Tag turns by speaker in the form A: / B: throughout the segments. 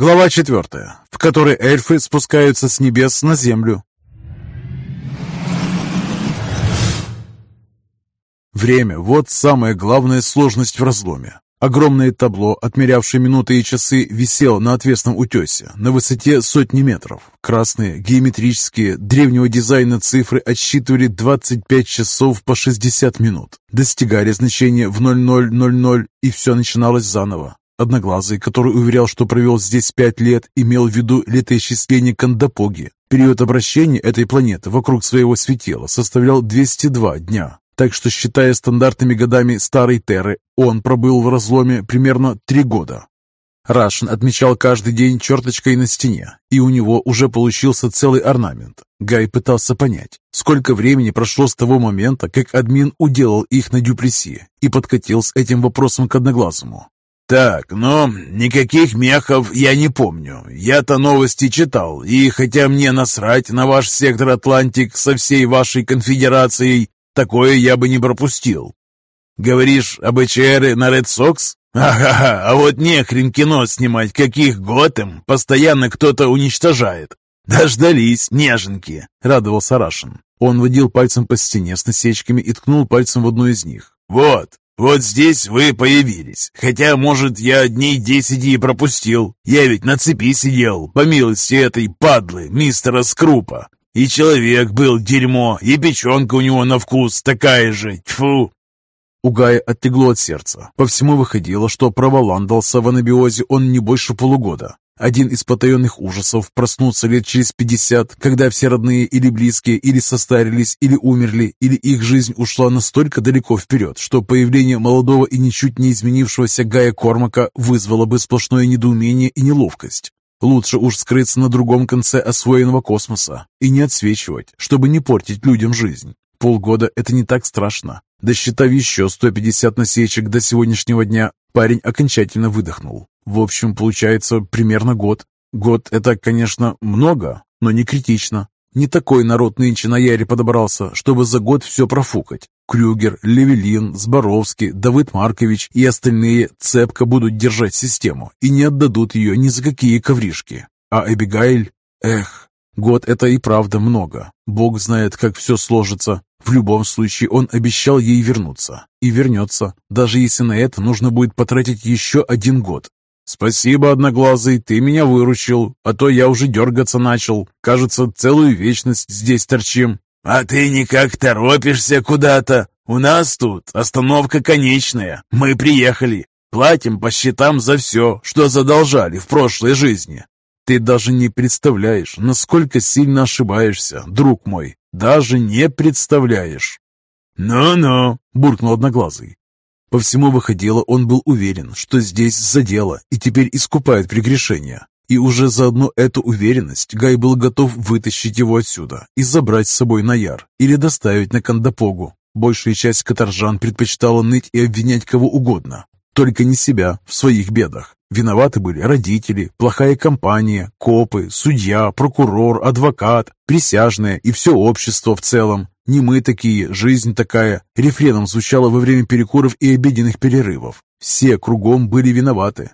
A: Глава четвертая, в которой эльфы спускаются с небес на землю. Время – вот самая главная сложность в разломе. Огромное табло, отмерявшее минуты и часы, висело на отвесном утесе на высоте сотни метров. Красные, геометрические, древнего дизайна цифры отсчитывали 25 часов по 60 минут. Достигали значения в 0000, и все начиналось заново. Одноглазый, который уверял, что провел здесь пять лет, имел в виду летоисчисление Кандапоги. Период обращения этой планеты вокруг своего светила составлял 202 дня. Так что, считая стандартными годами старой Терры, он пробыл в разломе примерно три года. Рашин отмечал каждый день черточкой на стене, и у него уже получился целый орнамент. Гай пытался понять, сколько времени прошло с того момента, как админ уделал их на Дюпреси, и подкатил с этим вопросом к Одноглазому.
B: «Так, но никаких мехов я не помню. Я-то новости читал, и хотя мне насрать на ваш сектор Атлантик со всей вашей конфедерацией, Такое я бы не пропустил. Говоришь об ЭЧР на Ред Сокс? Ага, а вот не хрен кино снимать, каких Готэм постоянно кто-то уничтожает. Дождались, неженки, радовался Рашин. Он водил пальцем по стене с насечками и ткнул пальцем в одну из них. Вот, вот здесь вы появились. Хотя, может, я дней десять и пропустил. Я ведь на цепи сидел, по милости этой падлы, мистера Скрупа. И человек был дерьмо, и печенка у него на вкус такая же. Тьфу!»
A: У Гая отлегло от сердца. По всему выходило, что проволандался в анабиозе он не больше полугода. Один из потаенных ужасов проснуться лет через пятьдесят, когда все родные или близкие или состарились, или умерли, или их жизнь ушла настолько далеко вперед, что появление молодого и ничуть не изменившегося Гая Кормака вызвало бы сплошное недоумение и неловкость. Лучше уж скрыться на другом конце освоенного космоса и не отсвечивать, чтобы не портить людям жизнь. Полгода – это не так страшно. Досчитав еще 150 насечек до сегодняшнего дня, парень окончательно выдохнул. В общем, получается примерно год. Год – это, конечно, много, но не критично. Не такой народ нынче на Яре подобрался, чтобы за год все профукать. Крюгер, Левелин, Зборовский, Давыд Маркович и остальные цепко будут держать систему и не отдадут ее ни за какие ковришки. А Эбигайль? Эх, год это и правда много. Бог знает, как все сложится. В любом случае, он обещал ей вернуться. И вернется, даже если на это нужно будет потратить еще один год. «Спасибо, Одноглазый, ты меня выручил, а то я уже дергаться начал. Кажется, целую вечность здесь торчим».
B: «А ты никак торопишься куда-то? У нас тут остановка конечная. Мы приехали. Платим по счетам за все, что задолжали в прошлой жизни».
A: «Ты даже не представляешь, насколько сильно ошибаешься, друг мой. Даже не представляешь».
B: «Ну-ну», —
A: буркнул Одноглазый. По всему выходило, он был уверен, что здесь задело и теперь искупает прегрешение. И уже за одну эту уверенность Гай был готов вытащить его отсюда и забрать с собой на Яр или доставить на Кандапогу. Большая часть каторжан предпочитала ныть и обвинять кого угодно, только не себя в своих бедах. Виноваты были родители, плохая компания, копы, судья, прокурор, адвокат, присяжные и все общество в целом. Не мы такие, жизнь такая. Рефреном звучало во время перекуров и обеденных перерывов. Все кругом были виноваты.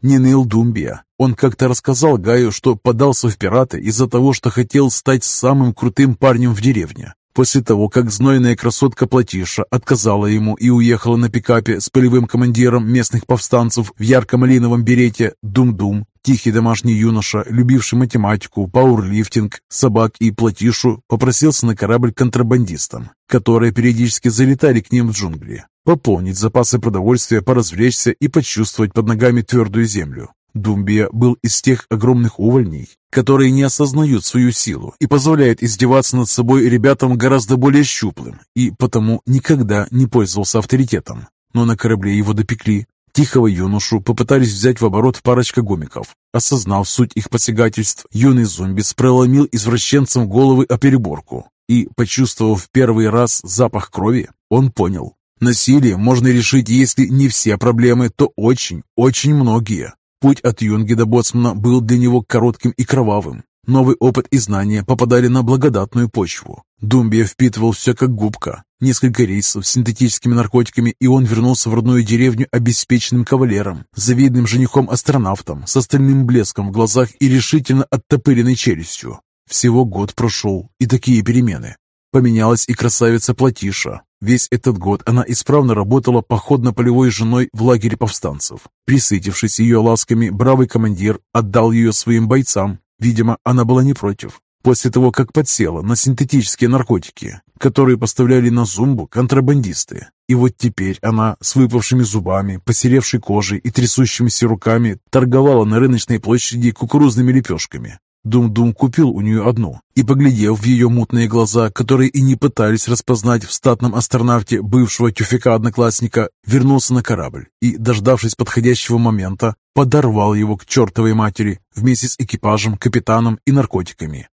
A: Не ныл Думбия. Он как-то рассказал Гаю, что подался в пираты из-за того, что хотел стать самым крутым парнем в деревне. После того, как знойная красотка Платиша отказала ему и уехала на пикапе с полевым командиром местных повстанцев в ярко-малиновом берете Дум-Дум, тихий домашний юноша, любивший математику, пауэрлифтинг, собак и Платишу, попросился на корабль контрабандистам, которые периодически залетали к ним в джунгли пополнить запасы продовольствия, поразвлечься и почувствовать под ногами твердую землю. Думбия был из тех огромных увольней, которые не осознают свою силу и позволяют издеваться над собой ребятам гораздо более щуплым, и потому никогда не пользовался авторитетом. Но на корабле его допекли. Тихого юношу попытались взять в оборот парочка гомиков. Осознав суть их посягательств, юный зомби проломил извращенцам головы о переборку. И, почувствовав первый раз запах крови, он понял, Насилие можно решить, если не все проблемы, то очень, очень многие. Путь от Юнги до Боцмана был для него коротким и кровавым. Новый опыт и знания попадали на благодатную почву. Думбия впитывал все как губка. Несколько рейсов с синтетическими наркотиками, и он вернулся в родную деревню обеспеченным кавалером, завидным женихом-астронавтом, с остальным блеском в глазах и решительно оттопыренной челюстью. Всего год прошел, и такие перемены. Поменялась и красавица Платиша. Весь этот год она исправно работала походно-полевой женой в лагере повстанцев. Присытившись ее ласками, бравый командир отдал ее своим бойцам. Видимо, она была не против. После того, как подсела на синтетические наркотики, которые поставляли на зумбу контрабандисты. И вот теперь она с выпавшими зубами, посеревшей кожей и трясущимися руками торговала на рыночной площади кукурузными лепешками. Дум-Дум купил у нее одну и, поглядев в ее мутные глаза, которые и не пытались распознать в статном астронавте бывшего тюфика-одноклассника, вернулся на корабль и, дождавшись подходящего момента, подорвал его к чертовой матери вместе с экипажем, капитаном и наркотиками.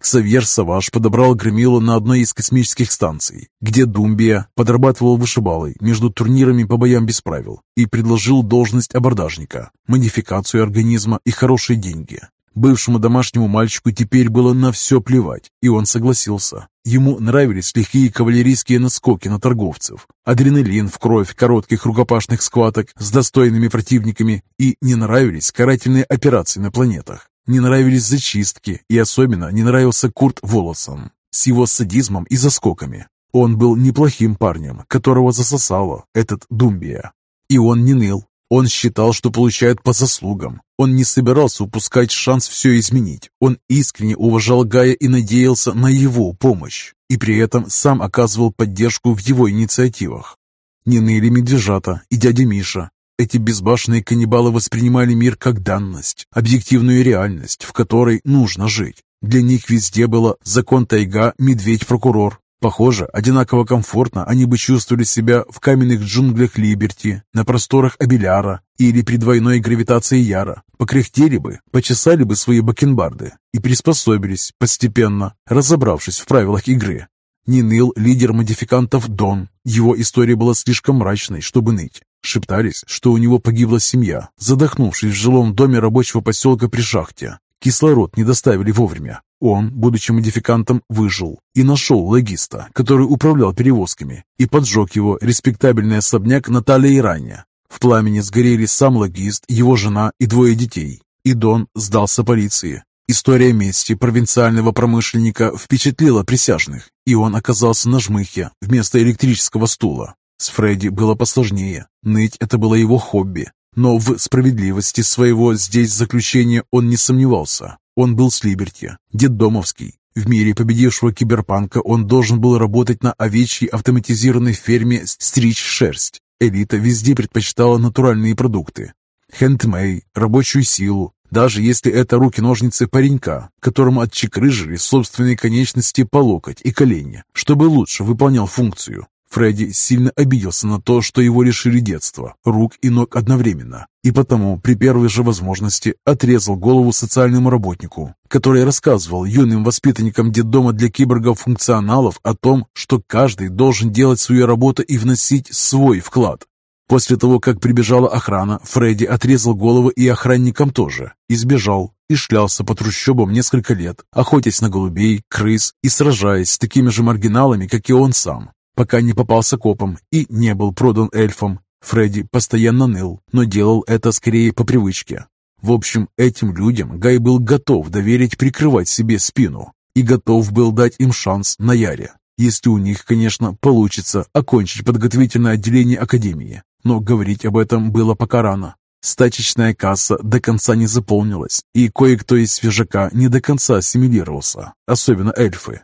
A: Ксавьер Саваш подобрал громилу на одной из космических станций, где Думбия подрабатывал вышибалой между турнирами по боям без правил и предложил должность абордажника, модификацию организма и хорошие деньги. Бывшему домашнему мальчику теперь было на все плевать, и он согласился. Ему нравились лихие кавалерийские наскоки на торговцев, адреналин в кровь коротких рукопашных схваток с достойными противниками и не нравились карательные операции на планетах. Не нравились зачистки, и особенно не нравился Курт Волосом с его садизмом и заскоками. Он был неплохим парнем, которого засосало этот Думбия. И он не ныл, он считал, что получает по заслугам. Он не собирался упускать шанс все изменить. Он искренне уважал Гая и надеялся на его помощь. И при этом сам оказывал поддержку в его инициативах. Не ныли медвежата и дядя Миша. Эти безбашенные каннибалы воспринимали мир как данность, объективную реальность, в которой нужно жить. Для них везде было закон тайга, медведь-прокурор, Похоже, одинаково комфортно они бы чувствовали себя в каменных джунглях Либерти, на просторах Абеляра или при двойной гравитации Яра. Покряхтели бы, почесали бы свои бакенбарды и приспособились постепенно, разобравшись в правилах игры. Не ныл лидер модификантов Дон. Его история была слишком мрачной, чтобы ныть. Шептались, что у него погибла семья, задохнувшись в жилом доме рабочего поселка при шахте. Кислород не доставили вовремя. Он, будучи модификантом, выжил и нашел логиста, который управлял перевозками, и поджег его респектабельный особняк Наталья Ирания. В пламени сгорели сам логист, его жена и двое детей. И Дон сдался полиции. История мести провинциального промышленника впечатлила присяжных, и он оказался на жмыхе вместо электрического стула. С Фредди было посложнее. Ныть – это было его хобби, но в справедливости своего здесь заключения он не сомневался. Он был с Либерти, детдомовский. В мире победившего киберпанка он должен был работать на овечьей автоматизированной ферме «Стричь шерсть». Элита везде предпочитала натуральные продукты. Хендмей, рабочую силу, даже если это руки-ножницы паренька, которому отчекрыжили собственные конечности по локоть и колени, чтобы лучше выполнял функцию. Фредди сильно обиделся на то, что его лишили детства, рук и ног одновременно, и потому при первой же возможности отрезал голову социальному работнику, который рассказывал юным воспитанникам детдома для киборгов-функционалов о том, что каждый должен делать свою работу и вносить свой вклад. После того, как прибежала охрана, Фредди отрезал головы и охранникам тоже, и сбежал, и шлялся по трущобам несколько лет, охотясь на голубей, крыс и сражаясь с такими же маргиналами, как и он сам пока не попался копом и не был продан эльфам. Фредди постоянно ныл, но делал это скорее по привычке. В общем, этим людям Гай был готов доверить прикрывать себе спину и готов был дать им шанс на Яре, если у них, конечно, получится окончить подготовительное отделение Академии. Но говорить об этом было пока рано. Стачечная касса до конца не заполнилась, и кое-кто из свежака не до конца ассимилировался, особенно эльфы.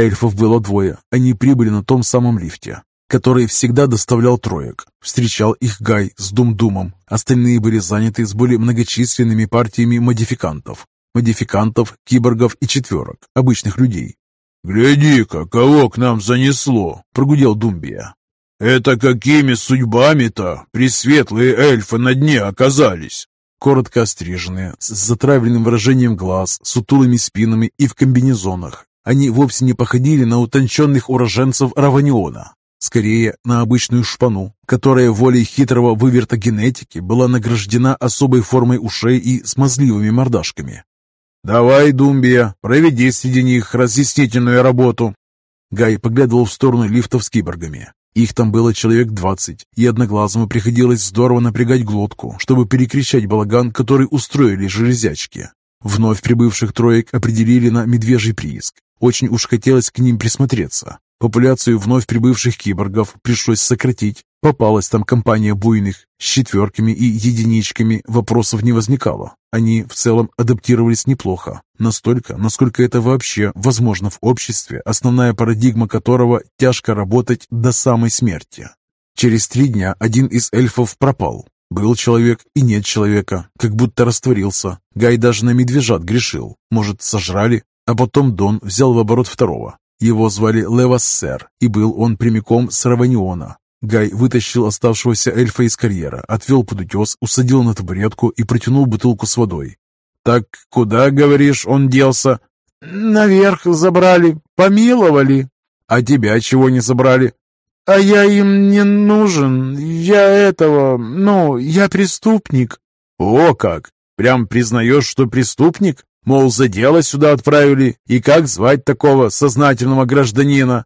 A: Эльфов было двое. Они прибыли на том самом лифте, который всегда доставлял троек. Встречал их Гай с Дум-Думом. Остальные были заняты с более многочисленными партиями модификантов. Модификантов, киборгов и четверок, обычных людей. «Гляди-ка, кого к нам занесло!» – прогудел Думбия. «Это какими судьбами-то пресветлые эльфы на дне оказались?» Коротко остриженные, с затравленным выражением глаз, сутулыми спинами и в комбинезонах, они вовсе не походили на утонченных уроженцев Раваниона, скорее на обычную шпану, которая волей хитрого выверта генетики была награждена особой формой ушей и смазливыми мордашками.
B: «Давай, Думбия, проведи среди них разъяснительную работу».
A: Гай поглядывал в сторону лифтов с киборгами. Их там было человек двадцать, и одноглазому приходилось здорово напрягать глотку, чтобы перекричать балаган, который устроили железячки. Вновь прибывших троек определили на медвежий прииск. Очень уж хотелось к ним присмотреться. Популяцию вновь прибывших киборгов пришлось сократить. Попалась там компания буйных. С четверками и единичками вопросов не возникало. Они в целом адаптировались неплохо. Настолько, насколько это вообще возможно в обществе, основная парадигма которого – тяжко работать до самой смерти. Через три дня один из эльфов пропал. Был человек и нет человека, как будто растворился. Гай даже на медвежат грешил. Может, сожрали? А потом Дон взял в оборот второго. Его звали Левассер, и был он прямиком с Раваниона. Гай вытащил оставшегося эльфа из карьера, отвел под утес, усадил на табуретку и протянул бутылку с водой.
B: «Так куда, говоришь, он делся?»
C: «Наверх забрали, помиловали».
B: «А тебя чего не забрали?»
C: «А я им не нужен. Я этого... Ну, я преступник».
B: «О как! Прям признаешь, что преступник?» Мол, за дело сюда отправили, и как звать такого сознательного гражданина?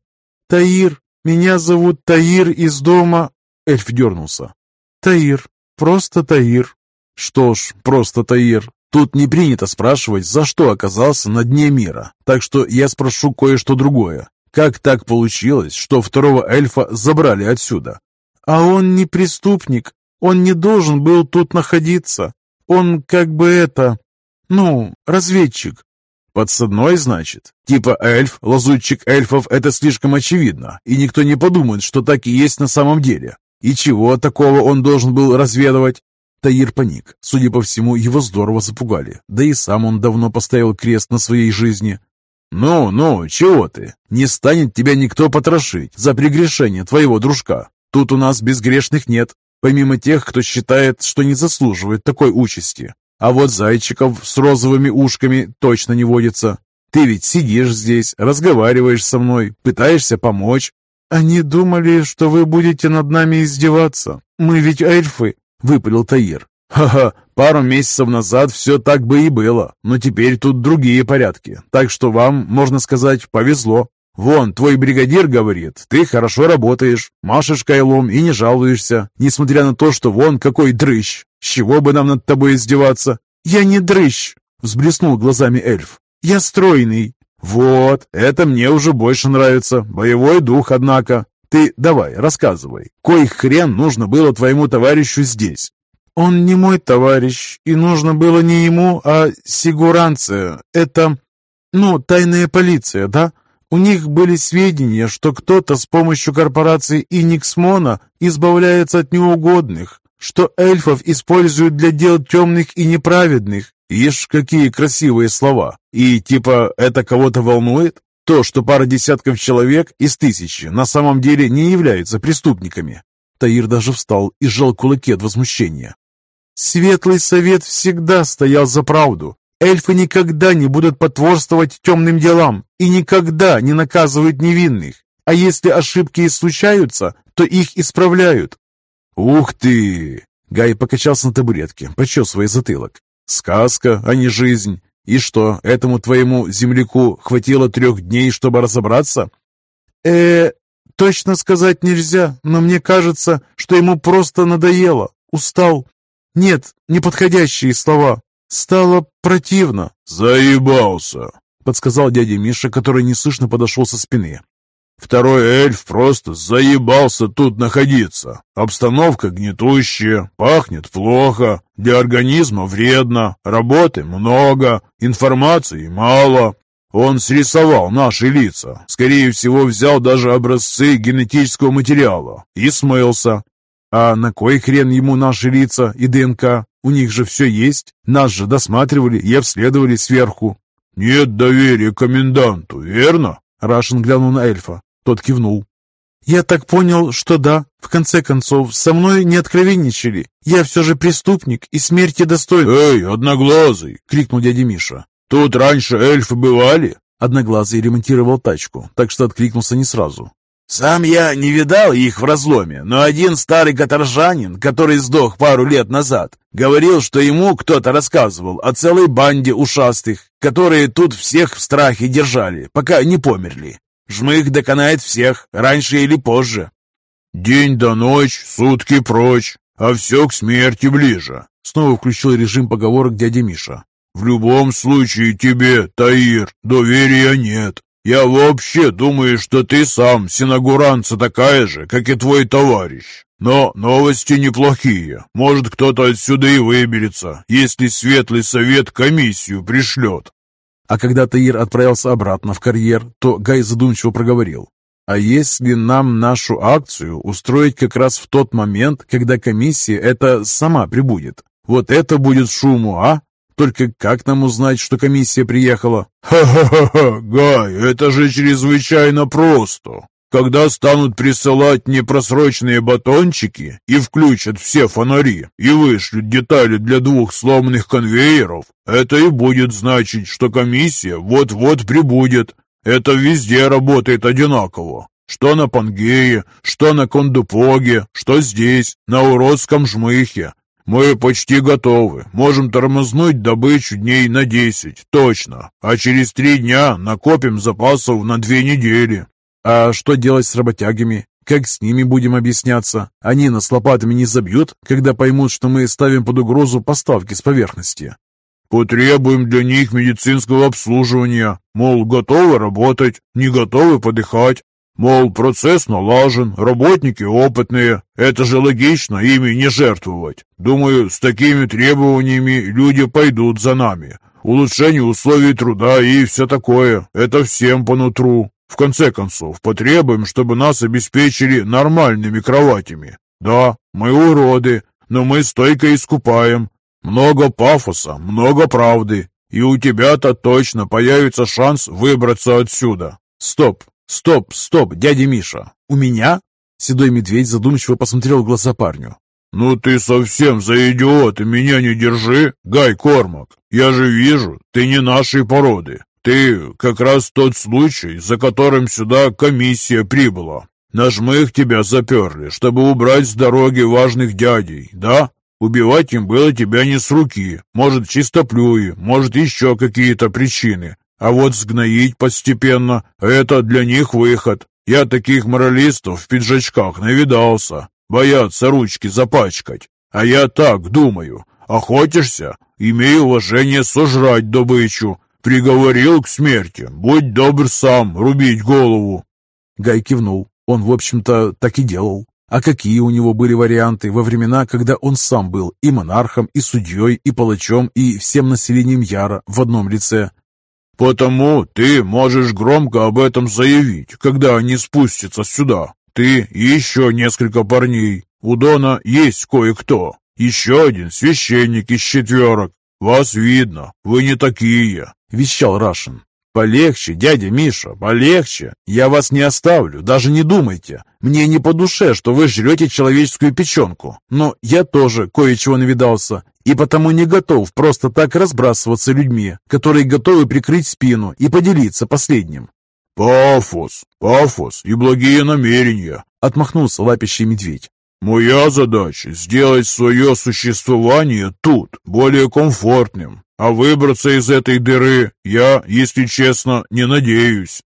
C: Таир. Меня зовут Таир из дома...
A: Эльф дернулся.
C: Таир. Просто Таир.
A: Что ж, просто Таир. Тут не принято спрашивать, за что оказался на дне мира, так что я спрошу кое-что другое. Как так получилось, что второго эльфа забрали отсюда?
C: А он не преступник. Он не должен был тут находиться. Он как бы это... Ну, разведчик.
B: Подсадной, значит? Типа эльф, лазутчик эльфов – это слишком очевидно, и никто не подумает, что так и есть на самом деле. И чего такого он должен был разведывать?
A: Таир паник. Судя по всему, его здорово запугали. Да и сам он давно поставил крест на своей жизни.
B: «Ну, ну, чего ты? Не станет тебя никто потрошить за прегрешение твоего дружка. Тут у нас безгрешных нет, помимо тех, кто считает, что не заслуживает такой участи. А вот зайчиков с розовыми ушками точно не водится. Ты ведь сидишь здесь, разговариваешь со мной, пытаешься помочь.
C: Они думали, что вы будете над нами издеваться. Мы ведь эльфы,
B: выпалил Таир. Ха-ха, пару месяцев назад все так бы и было, но теперь тут другие порядки, так что вам, можно сказать, повезло. Вон, твой бригадир говорит, ты хорошо работаешь, машешь кайлом и не жалуешься, несмотря на то, что вон какой дрыщ. С чего бы нам над тобой издеваться?
C: Я не дрыщ, взблеснул глазами эльф. Я стройный.
B: Вот, это мне уже больше нравится. Боевой дух, однако. Ты давай, рассказывай. Кой хрен нужно было твоему товарищу здесь?
C: Он не мой товарищ, и нужно было не ему, а сигуранция. Это, ну, тайная полиция, да? У них были сведения, что кто-то с помощью корпорации Иниксмона избавляется от неугодных, что эльфов используют для дел темных и неправедных.
B: Ишь, какие красивые слова. И типа это кого-то волнует? То, что пара десятков человек из тысячи на самом деле не являются преступниками.
A: Таир даже встал и сжал кулаки от возмущения.
C: Светлый совет всегда стоял за правду. Эльфы никогда не будут потворствовать темным делам и никогда не наказывают невинных. А если ошибки и случаются, то их исправляют.
B: «Ух ты!» Гай покачался на табуретке, почесывая затылок. «Сказка, а не жизнь. И что, этому твоему земляку хватило трех дней, чтобы разобраться?»
C: э точно сказать нельзя, но мне кажется, что ему просто надоело, устал. Нет, неподходящие слова. Стало противно.
B: «Заебался!»
A: — подсказал дядя Миша, который неслышно подошел со спины.
B: «Второй эльф просто заебался тут находиться. Обстановка гнетущая, пахнет плохо, для организма вредно, работы много, информации мало. Он срисовал наши лица, скорее всего взял даже образцы генетического материала и смылся.
A: А на кой хрен ему наши лица и ДНК? У них же все есть. Нас же досматривали и обследовали сверху.
B: «Нет доверия коменданту, верно?»
A: Рашин глянул на эльфа. Тот кивнул.
C: «Я так понял, что да. В конце концов, со мной не откровенничали. Я все же преступник и смерти достоин».
B: «Эй, одноглазый!» — крикнул дядя Миша. «Тут раньше эльфы бывали?»
A: Одноглазый ремонтировал тачку, так что откликнулся не сразу.
B: Сам я не видал их в разломе, но один старый каторжанин, который сдох пару лет назад, говорил, что ему кто-то рассказывал о целой банде ушастых, которые тут всех в страхе держали, пока не померли. Жмых доконает всех, раньше или позже.
C: День до ночь, сутки прочь, а все к смерти ближе.
A: Снова включил режим поговорок дядя Миша.
C: В любом случае тебе, Таир, доверия нет. Я вообще думаю, что ты сам синагуранца такая же, как и твой товарищ. Но новости неплохие. Может, кто-то отсюда и выберется, если Светлый Совет комиссию пришлет.
A: А когда Таир отправился обратно в карьер, то Гай задумчиво проговорил. А если нам нашу акцию устроить как раз в тот момент, когда комиссия это сама прибудет? Вот это будет шуму, а? Только как нам узнать, что комиссия приехала?
C: Ха-ха-ха, Гай, это же чрезвычайно просто. Когда станут присылать непросроченные батончики и включат все фонари и вышлют детали для двух сломанных конвейеров, это и будет значить, что комиссия вот-вот прибудет. Это везде работает одинаково. Что на Пангее, что на Кондупоге, что здесь, на уродском жмыхе. «Мы почти готовы. Можем тормознуть добычу дней на десять, точно. А через три дня накопим запасов на две недели».
A: «А что делать с работягами? Как с ними будем объясняться? Они нас лопатами не забьют, когда поймут, что мы ставим под угрозу поставки с поверхности?»
C: «Потребуем для них медицинского обслуживания. Мол, готовы работать, не готовы подыхать. Мол, процесс налажен, работники опытные. Это же логично ими не жертвовать. Думаю, с такими требованиями люди пойдут за нами. Улучшение условий труда и все такое. Это всем по нутру. В конце концов, потребуем, чтобы нас обеспечили нормальными кроватями. Да, мы уроды, но мы стойко искупаем. Много пафоса, много правды. И у тебя-то точно появится шанс выбраться отсюда.
A: Стоп, «Стоп, стоп, дядя Миша! У меня?» Седой медведь задумчиво посмотрел в глаза парню.
C: «Ну ты совсем за идиота меня не держи, Гай Кормак! Я же вижу, ты не нашей породы. Ты как раз тот случай, за которым сюда комиссия прибыла. Нажмы их тебя заперли, чтобы убрать с дороги важных дядей, да? Убивать им было тебя не с руки, может, чистоплюи, может, еще какие-то причины. А вот сгноить постепенно – это для них выход. Я таких моралистов в пиджачках навидался. Боятся ручки запачкать. А я так думаю. Охотишься? Имей уважение сожрать добычу. Приговорил к смерти. Будь добр сам рубить голову.
A: Гай кивнул. Он, в общем-то, так и делал. А какие у него были варианты во времена, когда он сам был и монархом, и судьей, и палачом, и всем населением Яра в одном лице?
C: «Потому ты можешь громко об этом заявить, когда они спустятся сюда. Ты и еще несколько парней. У Дона есть кое-кто. Еще один священник из четверок. Вас видно, вы не такие», —
A: вещал Рашин. «Полегче, дядя Миша, полегче. Я вас не оставлю, даже не думайте. Мне не по душе, что вы жрете человеческую печенку. Но я тоже кое-чего навидался, и потому не готов просто так разбрасываться людьми, которые готовы прикрыть спину и поделиться последним».
C: «Пафос, пафос и благие намерения», —
A: отмахнулся лапящий медведь.
C: «Моя задача — сделать свое существование тут более комфортным, а выбраться из этой дыры я, если честно, не надеюсь.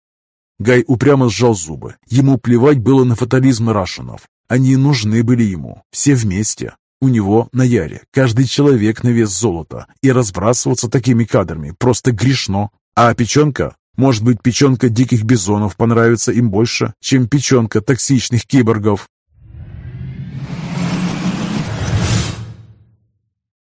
A: Гай упрямо сжал зубы. Ему плевать было на фатализм Рашинов. Они нужны были ему, все вместе. У него на Яре каждый человек на вес золота, и разбрасываться такими кадрами просто грешно. А печенка? Может быть, печенка диких бизонов понравится им больше, чем печенка токсичных киборгов?